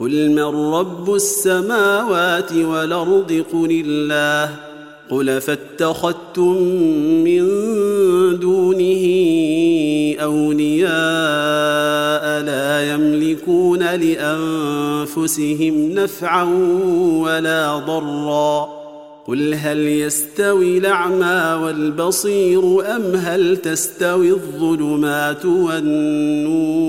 قل من رب السماوات والارض قل الله قل فاتخذتم من دونه اولياء لا يملكون لانفسهم نفعا ولا ضرا قل هل يستوي الاعمى والبصير ام هل تستوي الظلمات والنور